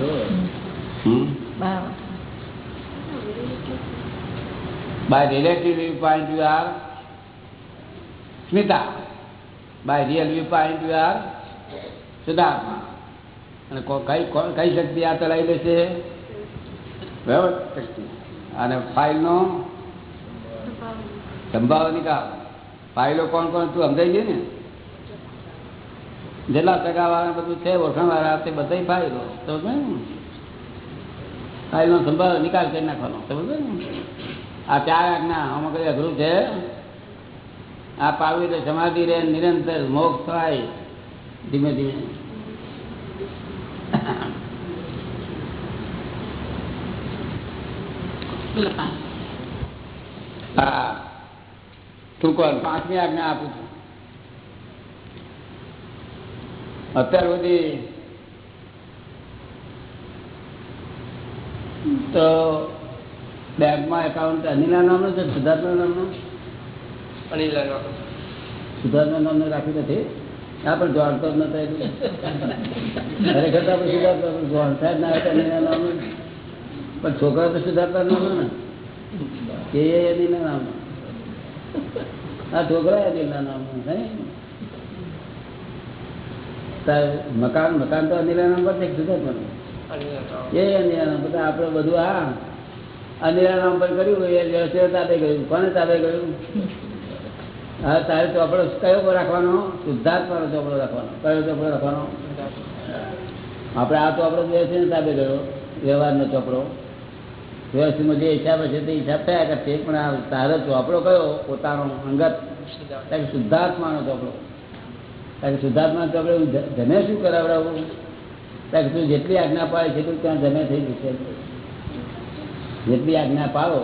uh, um, બરાબર By relative viewpoint you are Smita. By real viewpoint you are Siddhartha. અને કો- કઈ કઈ શક્તિ આ ચલાવી લેશે બરાબર શક્તિ અને ફાઇલનો? સંભાવ નિકાલ ફાઇલો કોણ કોણ તું સમજાઈ ગયું ને? જેટલા ટકા વાળા બધું છે ઓળખાણ વાળા તે બધા ફાઇલો. સમજ ને? ફાઇલનો સંભાવ નિકાલ કરી નાખવાનો. સમજ ને? આ ચાર આજ્ઞા આમાં કઈ અઘરું છે? આ પાડવી એટલે સમાધિ રહે નિરંતર મોક્ષ થાય ધીમે ધીમે. હા. ટૂંકવાર પાંચમી આજ્ઞા આપું છું. અત્યાર સુધી તો બેંકમાં એકાઉન્ટ અનિલા નામનું છે સિદ્ધાર્થના નામનું અનિલ નામ. સિદ્ધાર્થના નામને રાખ્યું નથી? હા પણ જાણતો જ નતો ખરેખર તો આપણે સિદ્ધાર્થ જાણતા જ ના હતા અનિલા નામનું પણ છોકરા તો સિદ્ધાર્થના નામનો ને. એ અનિલા નામ. આ છોકરા નામનો હે? મકાન મકાન તો અનિલા નામ પર છે કે નામ. એ અનિલા નામ બધા આપણે બધું આ અનિલા નામ પર કર્યું એ વ્યવસ્થિત તાબે ગયું કોને તાબે ગયું હા તારે ચોપડો કયો રાખવાનો? શુદ્ધાત્માનો ચોપડો રાખવાનો. કયો ચોપડો રાખવાનો? આપણે આ ચોપડો વ્યવસ્થિત તાબે ગયો વ્યવહારનો ચોપડો. વ્યવસ્થિતમાં જે હિસાબ હશે તે હિસાબ થયા કરશે. પણ આ તારો ચોપડો કયો? પોતાનો અંગત. શુદ્ધાત્માનો ચોપડો કારણ કે શુદ્ધાત્માનો ચોપડો હું ધને શું કરાવડાવું કારણ કે તું જેટલી આજ્ઞા પાડે છે એટલું ત્યાં જમે થઈ જશે. જેટલી આજ્ઞા પાડો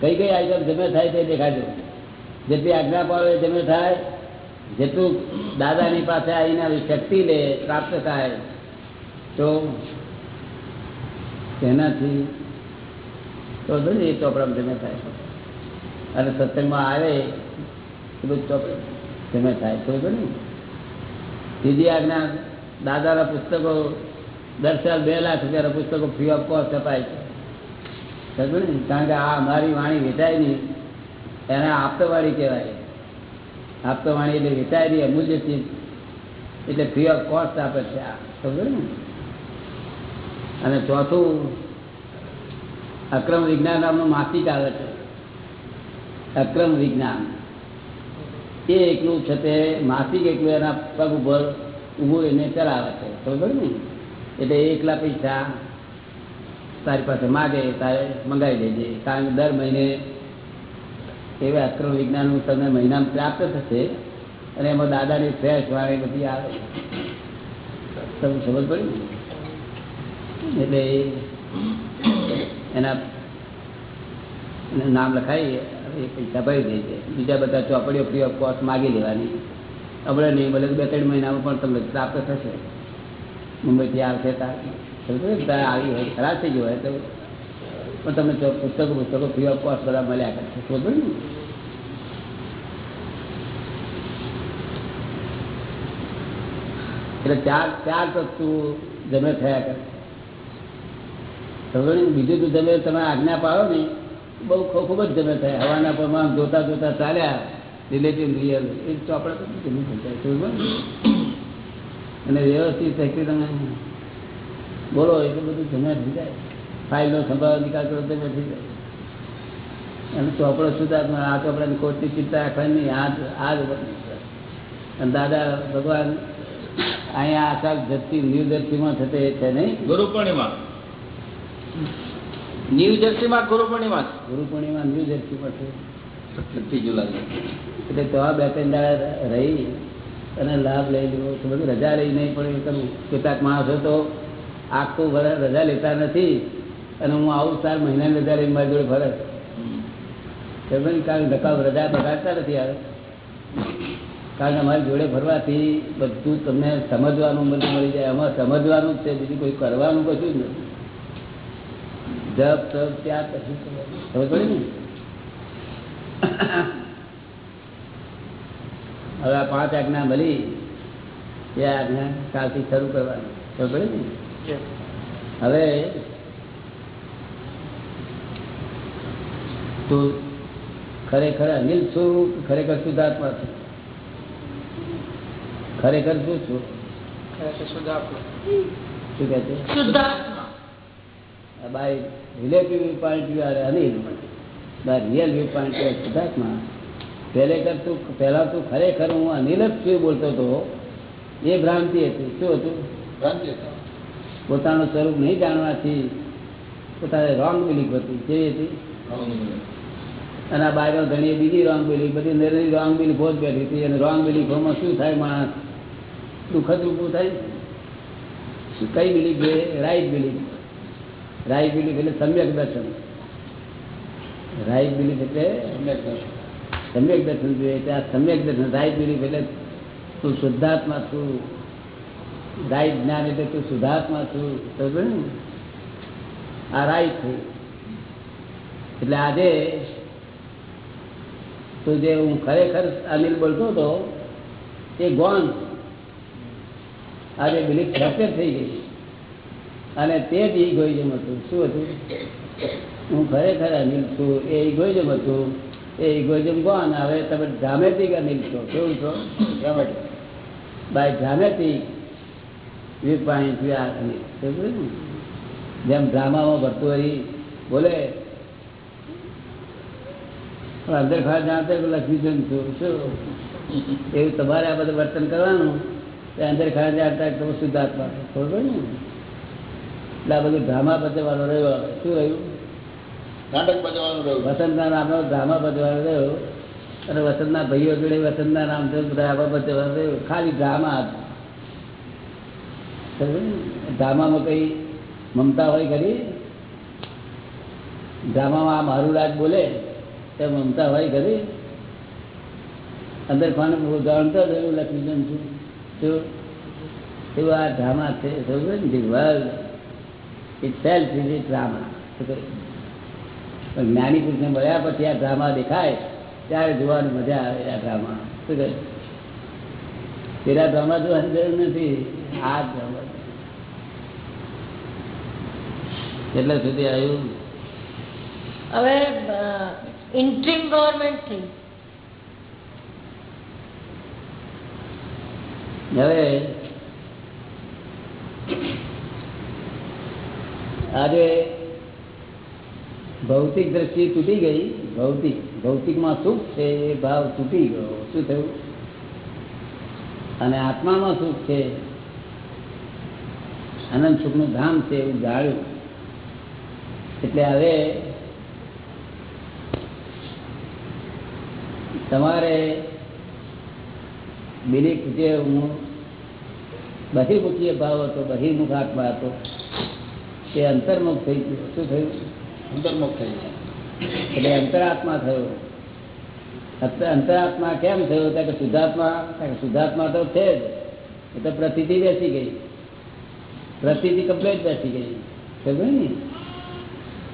કઈ કઈ આઈટમ જમે થાય તે દેખાજો. જેટલી આજ્ઞા પાડો એ જમે થાય. જેટલું દાદાની પાસે આવીને શક્તિ લે પ્રાપ્ત થાય તો તેનાથી તો એ ચોપડામાં જમે થાય અને સત્સંગમાં આવે એ બધું ચોપડા જમે થાય જો ને. સીધી આજ્ઞા, દાદાના પુસ્તકો દર સાલ બે લાખ રૂપિયાના પુસ્તકો ફ્રી ઓફ કોસ્ટ અપાય છે. સમજો ને? કારણ કે આ અમારી વાણી વેચાય નહીં. એને આપતવાણી કહેવાય. આપતવાણી એટલે વેચાય નહીં, અમૂલ્ય ચીજ. એટલે ફ્રી ઓફ કોસ્ટ આપે છે આ. સમજો ને? અને ચોથું અક્રમ વિજ્ઞાન નામનું માસિક આવે છે. અક્રમ વિજ્ઞાન. એ એકલું છે તે માસિક એકલું એના પગ ઉપર ઊભું એને ચલાવે છે. ખબર ને એટલે એકલા પૈસા તારી પાસે માગે તારે મંગાવી દેજે. કારણ કે દર મહિને એવા અક્રમ વિજ્ઞાનનું તમને મહિનામાં પ્રાપ્ત થશે અને એમાં દાદાની ફ્રેશ વાળી બધી આવે. તમને ખબર પડી? એટલે એના નામ લખાવી એ પૈસા ભરી દે છે. બીજા બધા ચોપડીઓ ફ્રી ઓફ કોસ્ટ માગી લેવાની. આપણે નહીં, ભલે બે ત્રણ મહિનામાં પણ તમને પ્રાપ્ત થશે. મુંબઈથી આવશે તાર. આવી હોય, ખરાબ થઈ ગયું હોય તો પણ તમને પુસ્તકો પુસ્તકો ફ્રી ઓફ કોસ્ટ બધા મળ્યા કરશે શોધો ને. એટલે ચાર ચાર વસ્તુ જમે થયા કરે? બીજું તો જમે તમે આજ્ઞા પાડો ને, બહુ ખૂબ જ જમે થાય. હવાના પ્રમાણ જોતા જોતા ચાલ્યા રિલેટિવ રિયલ એ ચોપડા તો ખબર ને? અને વ્યવસ્થિત શક્તિ તમે બોલો એટલું બધું જમે થઈ જાય ફાઇલનો સંભાવ નિકાલ કરો તો થઈ જાય અને ચોપડો સુધાર્થમાં આ ચોપડાની ખોટની ચિંતા રાખવાની નહીં. આ જ- આ જ અને દાદા ભગવાન અહીંયા આશા ધરતી ન્યૂ જર્સીમાં થતે છે નહીં? ગુરુ પૂર્ણિમા ન્યૂ જર્સીમાં ગુરુ પૂર્ણિમા ગુરુ પૂર્ણિમા ન્યૂ જર્સીમાં છે. છઠ્ઠી જુલાઈ એટલે તો આ બે ત્રણ દાડા રહી અને લાભ લઈ લેવો તો બધું રજા લઈ નહીં પણ એ કરવું કેટલાક માણસો તો આખું વર્ષ રજા લેતા નથી અને હું આવું ચાર મહિનાની રજા લઈને મારી જોડે ફરજ ખબર કારણ ધકાવ ધક્કા રજા બગાડતા નથી આવે. કારણ કે અમારી જોડે ફરવાથી બધું તમને સમજવાનું બધું મળી જાય. આમાં સમજવાનું જ છે. બીજું કોઈ કરવાનું કશું જ નથી. જપ તપ ત્યાં પછી ખબર પડી ને? હવે આ પાંચ આજ્ઞા મળી એ આજ્ઞા કાલથી શરૂ કરવાની. ખબર પડી ને? હવે તું ખરેખર અનિલ છું ખરેખર શુદ્ધાત્મા છું? ખરેખર શું છું. શું કહે છે? શુદ્ધાત્મા. By relative viewpoint view are Anil by real viewpoint view શુદ્ધાત્મા પહેલે કરતું પહેલા તું ખરેખર હું અનિલ જ છું બોલતો હતો. એ ભ્રાંતિ હતી. શું હતું? ભ્રાંતિ પોતાનું સ્વરૂપ નહીં જાણવાથી પોતાને રોંગ બિલીફ હતી. કેવી હતી? અને આ બાયમાં ઘણી બીજી રોંગ બિલીફ બધી નરેલી રોંગ બિલીફો જ બેઠી હતી. અને રોંગ બિલીફોમાં શું થાય માણસ? દુઃખદ રૂપું થાય કઈ બિલીફ છે? રાઈટ બિલીફ રાઈટ બિલીફ એટલે સમ્યક દર્શન. રાઈ બિલીફ એટલે સમ્યક દર્શન. સમ્યક દર્શન જોઈએ એટલે આ સમ્યક દર્શન. રાઈ બિલીફ એટલે તું શુદ્ધાત્મા છું. રાઈ જ્ઞાન એટલે તું શુદ્ધાત્મા છું. આ રાઈ થયું એટલે આજે તો જે હું ખરેખર અનિલ બોલતો હતો, એ ગોન આજે બિલીફ ફ્રેક્ચર થઈ ગઈ અને તે જ ઇગોઇઝમ હતું. શું હતું? હું ખરેખર અનિલ છું. એ ઇગોઇઝમ હતું. એ ઇગોઇઝમ કોણ? હવે તમે ડ્રામેટિક અનિલ છો. કેવું છો. By dramatic point view are Anil. જેમ ડ્રામામાં ભરતુહરી બોલે? અંદર ખાવા જાણતા લક્ષ્મીચંદ છું. શું? એવું તમારે આ બધું વર્તન કરવાનું? અંદર ખાવા જાણતા તમે શુદ્ધાત્મા. ખબર ને? એટલે આ બધું ડ્રામા બચવાનો રહ્યો શું રહ્યું? નાટક બજાવવાનું રહ્યું. વસંતના નામનો ડ્રામા ભજવાનો રહ્યો. અને વસંતના ભાઈઓ જોડે વસંતના નામ ડ્રામા બચવાનો રહ્યો. ખાલી ડ્રામા ડ્રામામાં કઈ મમતા હોય ખરી? ડ્રામામાં આ મારું રાજ બોલે તે મમતા હોય ખરી? અંદર પણ જાણતો જ એવું લક્ષ્મીચંદ છું એવું આ ડ્રામા છે? સમજો ને itself is it drama પણ જ્ઞાની પુરુષને મળ્યા પછી આ ડ્રામા દેખાય ત્યારે જોવાની મજા આવે આ ડ્રામા શું કહે? પેલા ડ્રામા જોવાની જરૂર નથી આ ડ્રામા કેટલા સુધી આવ્યું? હવે ઇન્ટ્રીમ ગવર્મેન્ટ થઈ. હવે આજે ભૌતિક દ્રષ્ટિ તૂટી ગઈ. ભૌતિક, ભૌતિકમાં સુખ છે, એ ભાવ તૂટી ગયો. શું થયું? અને આત્મામાં સુખ છે આનંદ સુખનું ધામ છે એવું જાળ્યું એટલે હવે તમારે બિલીફ જે હું બહિર્મુખીય ભાવ હતો બહિર્મુખ આત્મા હતો. તે અંતર્મુખ થઈ ગયો. શું થયું? અંતર્મુખ થઈ ગયો. એટલે અંતરાત્મા થયો. અંત- અંતરાત્મા કેમ થયો? ત્યાં કે શુદ્ધાત્મા શુદ્ધાત્મા તો છે જ. એ તો પ્રતિથી બેસી ગઈ. પ્રતિથી કમ્પ્લેટ બેસી ગઈ. સમજ્યો ને?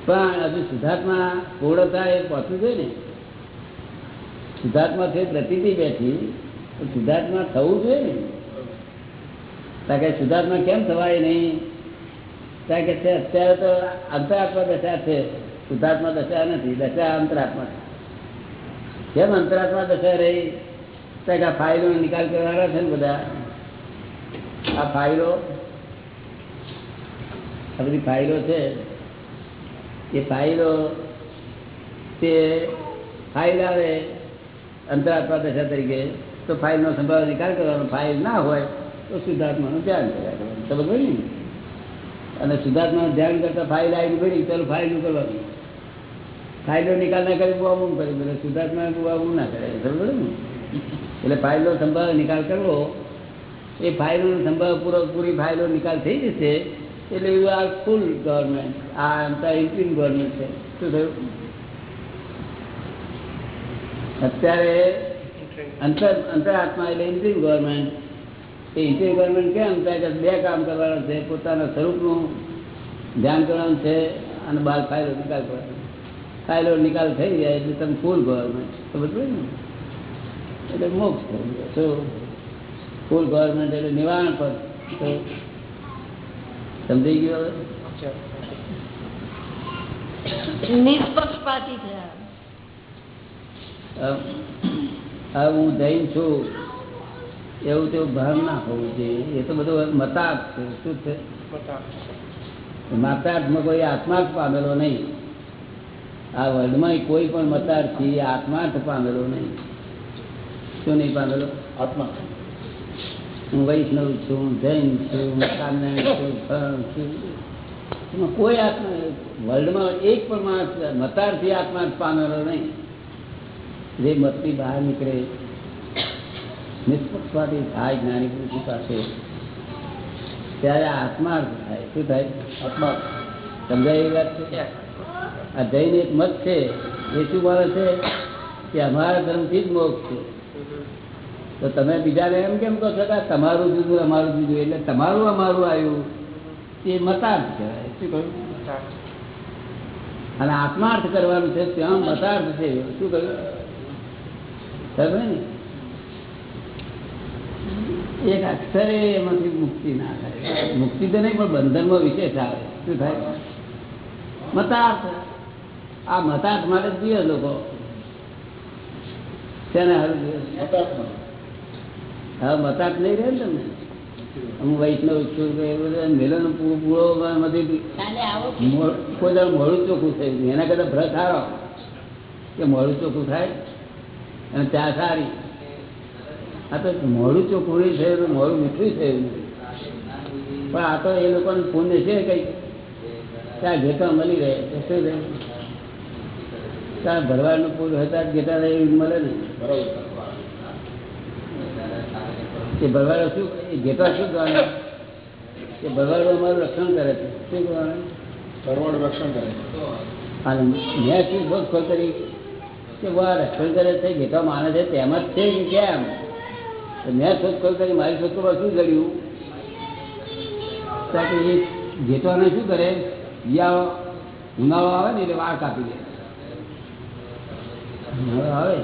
પણ હજુ શુદ્ધાત્મા પૂર્ણતા એ પહોંચ્યું છે ને? શુદ્ધાત્મા છે પ્રતિથી બેઠી. શુદ્ધાત્મા થવું જોઈએ ને? કારણ કે શુદ્ધાત્મા કેમ થવાય નહીં? કારણ કે અત્યારે તો અંતરાત્મા દશા છે, શુદ્ધાત્મા દશા નથી, દશા અંતરાત્મા. કેમ અંતરાત્મા દશા રહી કારણ આ ફાઇલો નિકાલ કરવાના છે ને બધા. આ ફાઇલો, આ બધી ફાઇલો છે, એ ફાઇલો, તે ફાઇલ આવે અંતરાત્મા દશા તરીકે, તો ફાઇલનો સંભાવ નિકાલ કરવાનો ફાઇલ ના હોય, તો શુદ્ધાત્માનું ધ્યાન કર્યા. કરવાનું સમજ પડી ને? અને સુધાર્થમાં ધ્યાન કરતા ફાઇલ આવી પડી ચાલો ફાઇલ કરવાનું ફાઇલો નિકાલ ના કરી બુઆબુમ કરી, એટલે શુદ્ધાત્મા બુઆબુમ ના કરે સમજ ને? એટલે ફાઇલનો સંભાવ નિકાલ કરવો, એ ફાઇલનો સંભાવ પૂરો, પૂરી ફાઇલો નિકાલ થઈ જશે, એટલે એવું આ ફૂલ ગવર્મેન્ટ આ અંતર ઇન્ટ્રીમ ગવર્મેન્ટ છે. શું થયું? અત્યારે અંતર અંતરાત્મા એટલે ઇન્ટ્રીમ ગવર્મેન્ટ એ કેમ થાય કે બે કામ કરવાના છે પોતાના સ્વરૂપનું ધ્યાન કરવાનું છે અને બાર ફાઇલો નિકાલ કરવાનો ફાઇલો નિકાલ થઈ જાય એટલે તમે ફૂલ ગવર્મેન્ટ પડી ને? એટલે મોક્ષ થઈ ગયો શું ફૂલ ગવર્મેન્ટ એટલે નિવારણ પર સમજી સમજાઈ ગયું હવે? નિષ્પક્ષપાતી થયા હવે હું જૈન છું. એવું તેવું ભાન ના હોવું જોઈએ. એ તો બધું મતાર્થ છે. શું છે? મતાર્થમાં કોઈ આત્માર્થ પામેલો નહીં. આ વર્લ્ડમાં કોઈ પણ મતાર્થી આત્માર્થ પામેલો નહીં. શું નહીં પામેલો? આત્મા. હું વૈષ્ણવ છું હું જૈન છું સ્વામિનારાયણ છું ફળ છું. એમાં કોઈ આત્મા વર્લ્ડમાં એક પણ માણસ મતાર્થી આત્મા પામેલો નહીં. જે મતની બહાર નીકળે નિષ્પક્ષપાતી થાય, જ્ઞાની પુરુષ પાસે ત્યારે આત્માર્થ થાય. શું થાય? આત્મા સમજાય એવી વાત છે આ જૈન એક મત છે એ શું બોલે છે કે અમારા ધર્મથી જ મોક્ષ છે. તો તમે બીજાને એમ કેમ કહો છો કે તમારું જુદું, અમારું જુદું? એટલે તમારું અમારું આવ્યું. એ મતાર્થ કહેવાય. શું કહ્યું? અને આત્માર્થ કરવાનું છે, ત્યાં મતાર્થ છે. શું કહ્યું? ને? એક અક્ષરે એમાંથી મુક્તિ ના થાય. મુક્તિ તો નહીં પણ બંધનમાં વિશેષ આવે. શું થાય? મતાર્થ. આ મતાર્થ માટે જીવે લોકો. તેને હવે મતાર્થ નહીં રહે ને તમને? હું વૈષ્ણવ છું કે એવું મેલન આવો મોં- કોઈ મોડું ચોખ્ખું થયું. એના કરતા ભ્રત સારો કે મોડું ચોખ્ખું થાય? અને ચા સારી. આ તો મોડું ચોખ્ખું થયું મોડું મીઠું થયું પણ આ તો એ લોકોને પુણ્ય છે કઈ ત્યાં ઘેટા મળી રહે તો શું રહે ત્યાં ભરવાડનું પૂર હતા ઘેટા રહે એવું મળે ને? બરાબર એ ભરવાડો શું એ ઘેટા શું કરવાના? એ ભરવાડો અમારું રક્ષણ કરે છે. શું કરવાનું? ભરવાડું રક્ષણ કરે અને મેં શું શોધખોળ કરી. કે વા રક્ષણ કરે છે ઘેટા માને છે તેમ જ છે કેમ? મેં શોધખોળ કરી મારી શોધખોળમાં શું કે એ ઘેટાને શું કરે? શિયાળો ઉનાળો આવે ને એટલે વાળ કાપી દે. આવે.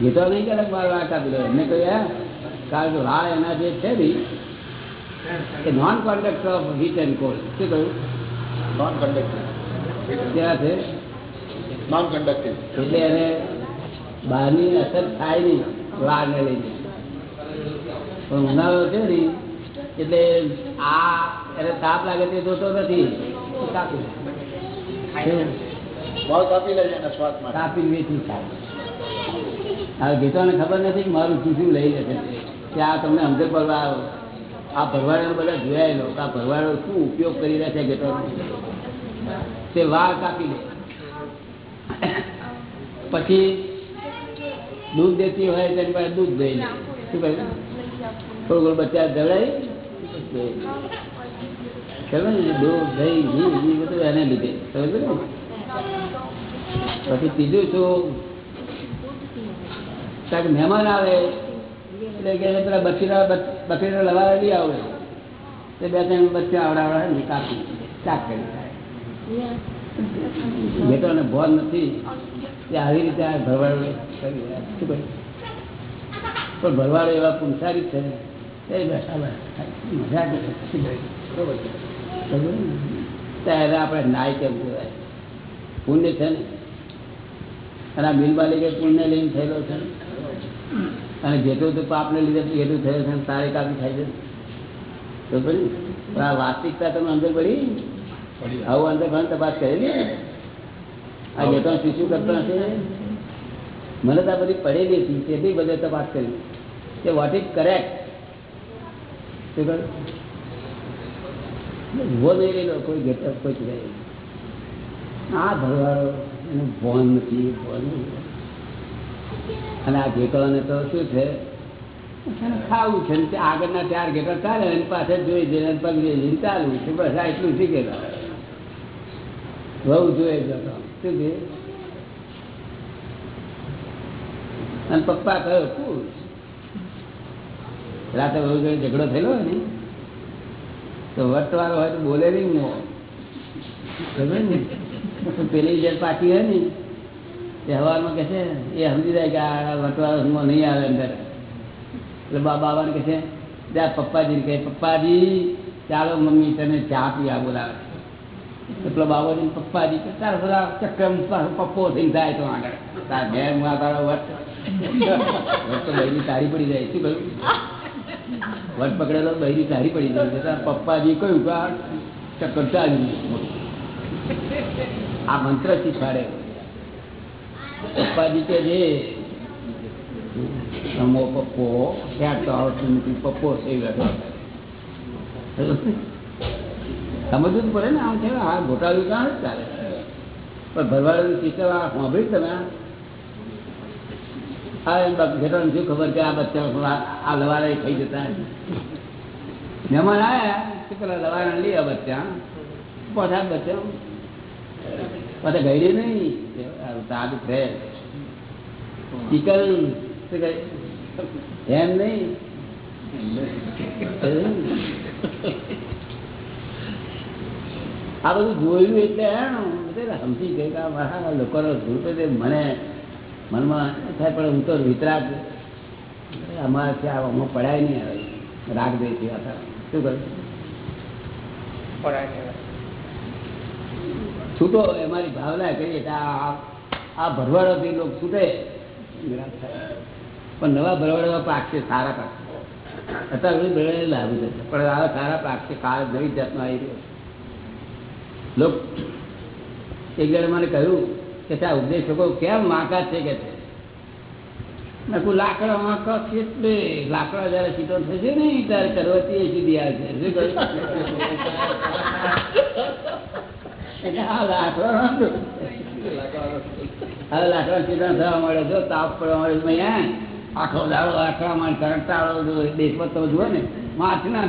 ઘેટો નહીં કરે વાળ વાળ કાપી દે. એમને કહ્યું કારણ કે વાળ એના જે છે ને એ non conductor of heat and cold શું કહ્યું? નોન કન્ડક્ટર ક્યાં છે? નોન કન્ડક્ટિવ એટલે એને બહારની અસર થાય નહીં વાળને લઈને. પણ ઉનાળો છે ને એટલે આ એને તાપ લાગે તે જોતો નથી. લે. લે ગીતોને ખબર નથી કે મારું શું લઈ જશે. છે કે આ તમને સમજણ પડવા આવ્યો આ ભરવાડો બધા જોયા લો કે આ ભરવાડો શું ઉપયોગ કરી રહ્યા છે ગીતોનો તે વાળ કાપી લે. પછી દૂધ દેતી હોય તેની પાસે દૂધ દઈ લે. શું કહ્યું? થોડું થોડું બચ્ચા બધું એને લીધે. પછી ત્રીજું મહેમાન આવે, એટલે કે લવાવા લઈ આવે તે બે, ત્રણ બચ્ચા આવડાવડા ને કાપી ચાક કરી ખાય. બેટોને ભોર નથી. તે આવી રીતે આ ભરવાડો કરી. શું? પણ ભરવાડો એવા પુંસારી છે ત્યારે આપણે નાય કેમ કહેવાય? પુણ્ય છે ને? અને આ મિલ માલિકે પુણ્ય લઈને થયેલો છે અને જેટલું તો પાપને લીધે એટલું થયેલું છે તારે કાપી થાય છે તો પણ આ વાસ્તવિકતા તમે અંદર પડી? આવું અંદર ઘણ તપાસ કરેલી? ને? આ જેટલો શિશુ કરતો હશે? મને તો આ બધી પડેલી હતી તેથી બધે તપાસ કરી. કે વોટ ઇઝ કરેક્ટ કોઈ ઘટક કોઈ આ ભરવાડો એનું ભોન નથી અને આ ઘેટોને તો શું છે? ખાવું છે ને આગળના ચાર ઘેટા ચાલે એની પાસે જોઈ જઈને એની જઈને ચાલવું છે. બસ આ એટલું શીખેલા વહુ જોઈએ જતો શું અને પપ્પા કયો ખુશ રાતે ઝઘડો થયેલો હોય ને, તો વટવાળો હોય તો બોલે નહીં પેલી જે પાકી હોય ને એ હવામાં કે છે, એ સમજી જાય કે આ વટવાળો નહીં આવે અંદર. એટલે બાબાને કહે છે ત્યાં પપ્પાજીને કહે, પપ્પાજી, ચાલો મમ્મી તને ચા પીવા બોલાવે એટલો બાબાજી પપ્પાજી કે, તારા બધા ચક્કર પપ્પો થઈને જાય તો આગળ. તાર ઘેર તારો વટ. <laughs> તો બહેરી તારી પડી જાય, શું કહ્યું? વટ પકડેલો, બહેરી સારી પડી જાય છે. પપ્પાજી કહ્યું કે આ આ મંત્ર શીખવાડે. પપ્પાજી કે જે સમો પપ્પો ક્યાં તો આવતું નથી પપ્પો થઈ ગયો સમજવું પડે ને, આમ છે આ ગોટાળું કાં જ ચાલે પણ ભરવાડું શીખવા સાંભળ્યું તમે? શું આ એમ નહીં. આ બધું જોયું એટલે સમજી ગઈ કે મારા લોકોનો તે મને મનમાં થાય પણ હું તો વિતરાગ. અમારે ત્યાં અમુક પડાય નહીં આવે રાગ દે છે શું કરું છૂટો એ મારી ભાવના કરીએ આ ભરવાડોથી લોકો છૂટે. પણ નવા ભરવાડો પાકશે સારા પાકશે. અત્યારે બધી ભરવાડે લાભ થશે પણ આ સારા પાકશે કાળ નવી જાતનો આવી રહ્યો લોક એક જણે મને કહ્યું કે ત્યાં ઉપદેશકો કેમ માકા છે કે છે? લાકડા વાંકા છે એટલે લાકડા જયારે સીધો થશે ને, ત્યારે કરવતી એ સીધી આવશે તાપ પડવા મળે અહીંયા આખો દાડો આખા માં કરંટાળો દેશમાં તમે જુઓ ને માછના